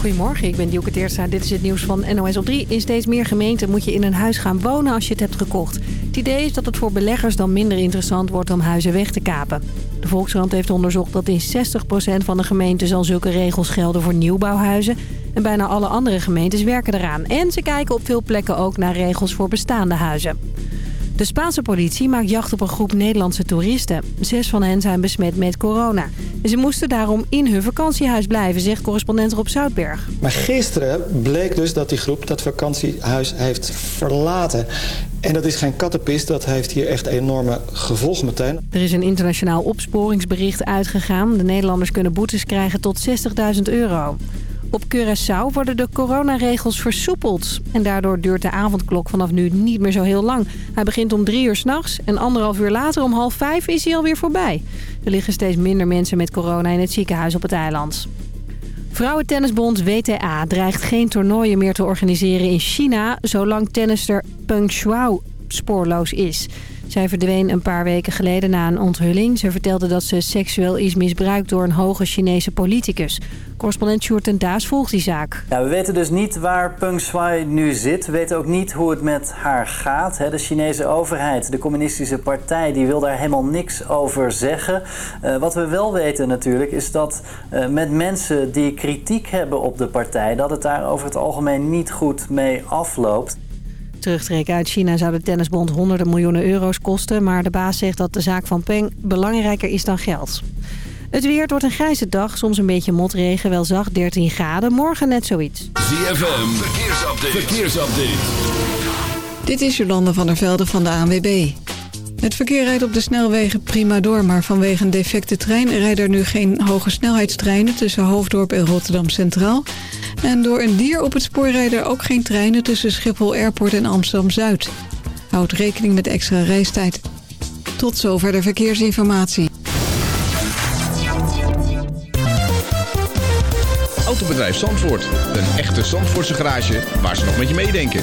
Goedemorgen, ik ben Dielke Teertstra. Dit is het nieuws van NOS op 3. In steeds meer gemeenten moet je in een huis gaan wonen als je het hebt gekocht. Het idee is dat het voor beleggers dan minder interessant wordt om huizen weg te kapen. De Volkskrant heeft onderzocht dat in 60% van de gemeenten al zulke regels gelden voor nieuwbouwhuizen. En bijna alle andere gemeentes werken eraan. En ze kijken op veel plekken ook naar regels voor bestaande huizen. De Spaanse politie maakt jacht op een groep Nederlandse toeristen. Zes van hen zijn besmet met corona. En ze moesten daarom in hun vakantiehuis blijven, zegt correspondent Rob Zoutberg. Maar gisteren bleek dus dat die groep dat vakantiehuis heeft verlaten. En dat is geen kattenpist, dat heeft hier echt enorme gevolgen meteen. Er is een internationaal opsporingsbericht uitgegaan. De Nederlanders kunnen boetes krijgen tot 60.000 euro. Op Curaçao worden de coronaregels versoepeld. En daardoor duurt de avondklok vanaf nu niet meer zo heel lang. Hij begint om drie uur s'nachts en anderhalf uur later om half vijf is hij alweer voorbij. Er liggen steeds minder mensen met corona in het ziekenhuis op het eiland. Vrouwentennisbond WTA dreigt geen toernooien meer te organiseren in China... zolang tennister Peng Shuai spoorloos is. Zij verdween een paar weken geleden na een onthulling. Ze vertelde dat ze seksueel is misbruikt door een hoge Chinese politicus. Correspondent Sjoerd Daas volgt die zaak. Ja, we weten dus niet waar Peng Shuai nu zit. We weten ook niet hoe het met haar gaat. De Chinese overheid, de communistische partij, die wil daar helemaal niks over zeggen. Uh, wat we wel weten natuurlijk is dat uh, met mensen die kritiek hebben op de partij... dat het daar over het algemeen niet goed mee afloopt. Terugtrekken uit China zou de tennisbond honderden miljoenen euro's kosten... maar de baas zegt dat de zaak van Peng belangrijker is dan geld. Het weer wordt een grijze dag, soms een beetje motregen, wel zacht 13 graden. Morgen net zoiets. ZFM, verkeersupdate. verkeersupdate. Dit is Jolande van der Velde van de ANWB. Het verkeer rijdt op de snelwegen prima door, maar vanwege een defecte trein rijden er nu geen hoge snelheidstreinen tussen Hoofddorp en Rotterdam Centraal. En door een dier op het spoor rijden er ook geen treinen tussen Schiphol Airport en Amsterdam Zuid. Houd rekening met extra reistijd. Tot zover de verkeersinformatie. Autobedrijf Zandvoort. Een echte Zandvoortse garage waar ze nog met je meedenken.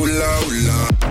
Hula hula.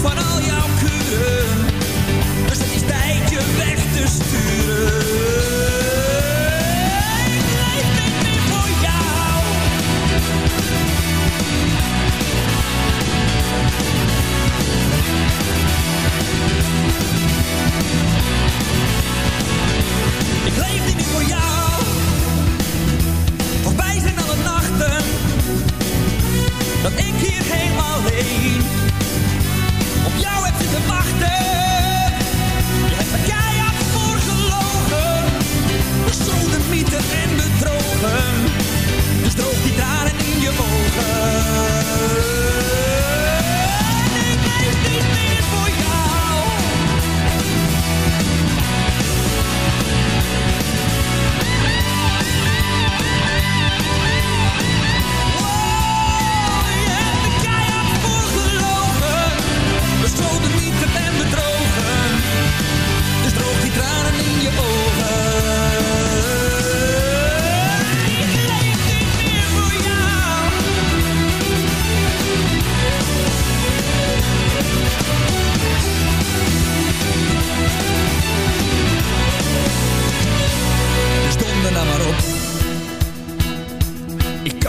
van al jouw kuren, dus het is tijd je weg te sturen. Ik leef niet voor jou. Ik leef niet voor jou. Voorbij zijn alle nachten dat ik hier helemaal alleen op jou heb zitten wachten. Je hebt me keihard voor gelogen, bestolen, mythen en bedrogen. Dus droog die tranen in je ogen.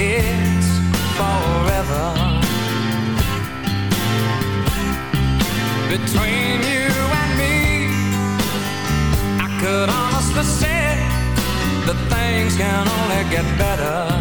It's forever. Between you and me, I could honestly say that things can only get better.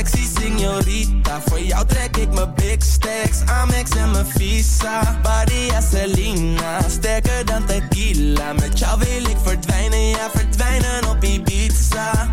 sexy signorita. Voor jou trek ik mijn big stacks, Amex en mijn visa. Body Selena, sterker dan tequila. Met jou wil ik verdwijnen, ja verdwijnen op Ibiza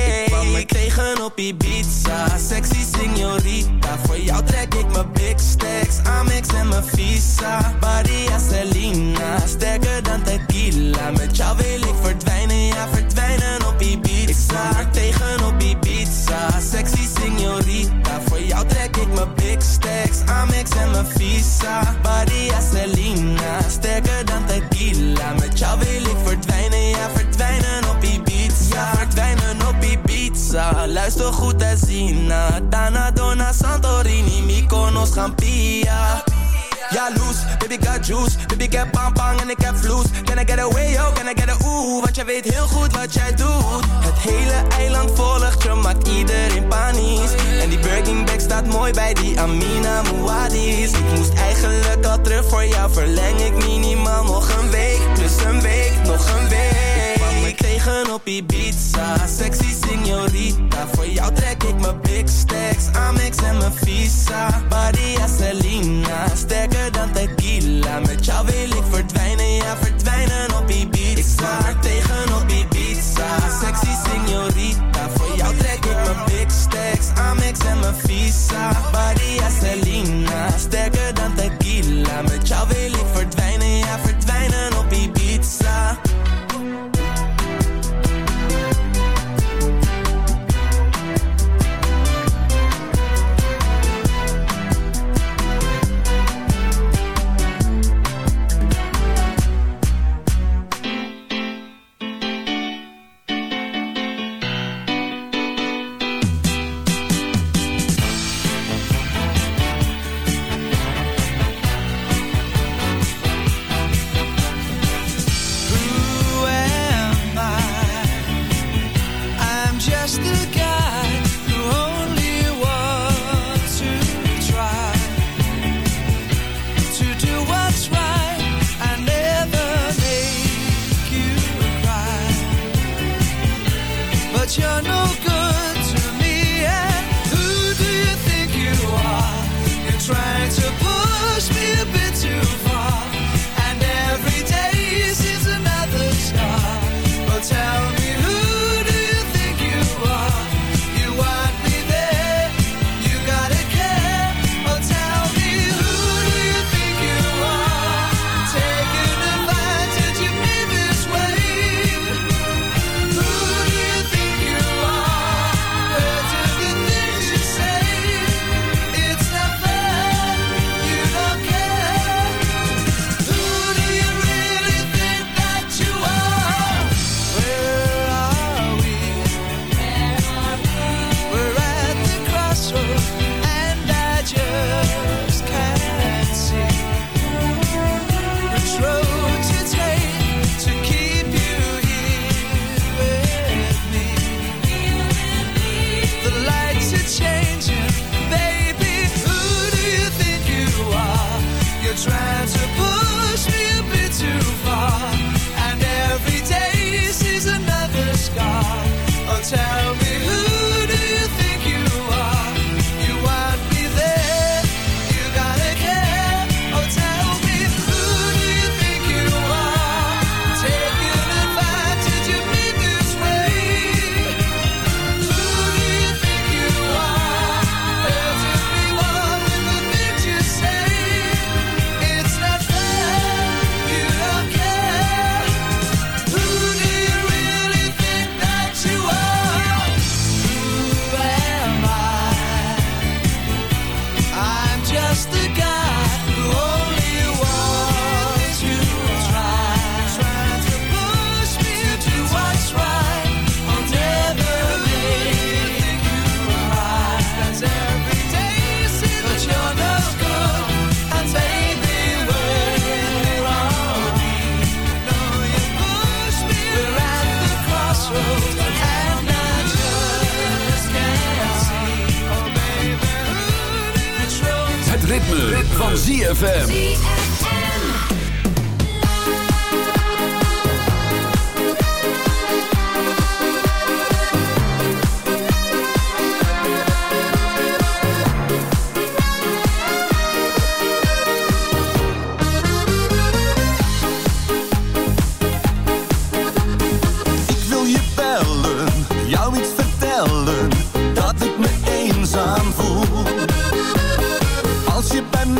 vliegen op Ibiza. Sexy señorita. voor jou trek ik mijn big stacks. Amex en mijn visa. Maria Celina, sterker dan tequila. Met jou wil ik verdwijnen, ja verdwijnen op Ibiza. Ik tegen op Ibiza. Sexy señorita. voor jou trek ik mijn big stacks. Amex en mijn visa. Maria Celina, sterker dan tequila. Met jou wil Luister goed en zien. na. Dona, Santorini, Mykonos, champia. Ja lose, baby got juice. Baby ik heb pang en ik heb vloes. Can I get away, oh, can I get a ooh? Want jij weet heel goed wat jij doet. Het hele eiland volgt je, maakt iedereen panisch. En die Birkin bag staat mooi bij die Amina Muadis. Moest eigenlijk al terug voor jou Verleng ik minimaal nog een week. Plus een week, nog een week tegen op Ibiza. Sexy signorita, voor jou trek ik mijn big stacks. Amex en mijn visa. Maria Selena, sterker dan tequila. Met jou wil ik verdwijnen, ja verdwijnen op Ibiza. Ik tegen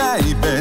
baby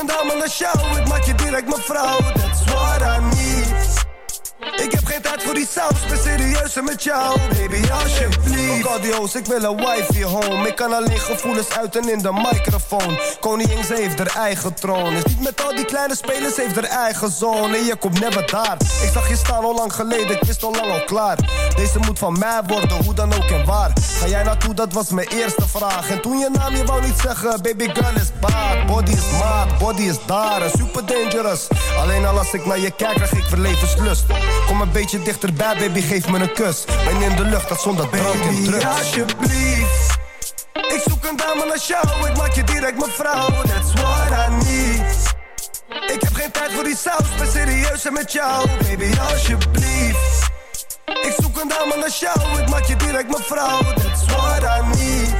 een dame naar jou, ik maak je direct mijn vrouw. That's what I need. Geen tijd voor die saus, ben serieus met jou Baby, alsjeblieft. Audio's, ik wil een wifey home. Ik kan alleen gevoelens uiten in de microfoon. Koningin, ze heeft haar eigen troon. Is niet met al die kleine spelers, heeft haar eigen zone. En je komt never daar. Ik zag je staan al lang geleden, ik wist al lang al klaar. Deze moet van mij worden, hoe dan ook en waar. Ga jij naartoe, dat was mijn eerste vraag. En toen je naam, je wou niet zeggen Baby girl is bad, body is maat, body is daar. Super dangerous. Alleen al als ik naar je kijk, krijg ik verlevenslust Kom een beetje dichterbij, baby, geef me een kus. Ben in de lucht, dat zonder drank en drugs. alsjeblieft. Ik zoek een dame naar jou, ik maak je direct mijn vrouw. That's what I need. Ik heb geen tijd voor die saus, ben serieus en met jou. Baby, alsjeblieft. Ik zoek een dame naar jou, ik maak je direct mijn vrouw. That's what I need.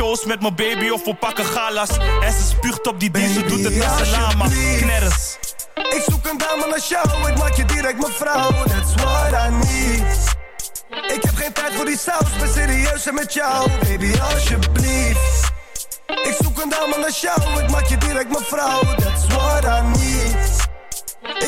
shows met mijn baby of we pakken galas. En ze spuugt op die diesel, doet het met zijn lama. Knerres. Ik zoek een dame naar jou, ik maak je direct mijn vrouw. That's what I need. Ik heb geen tijd voor die saus, ben serieus en met jou. Baby, alsjeblieft. Ik zoek een dame naar jou, ik maak je direct mijn vrouw. That's what I need.